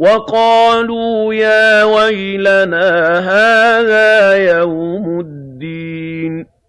وَقَالُوا يَا وَيْلَنَا هَٰذَا يَوْمُ الدِّينِ.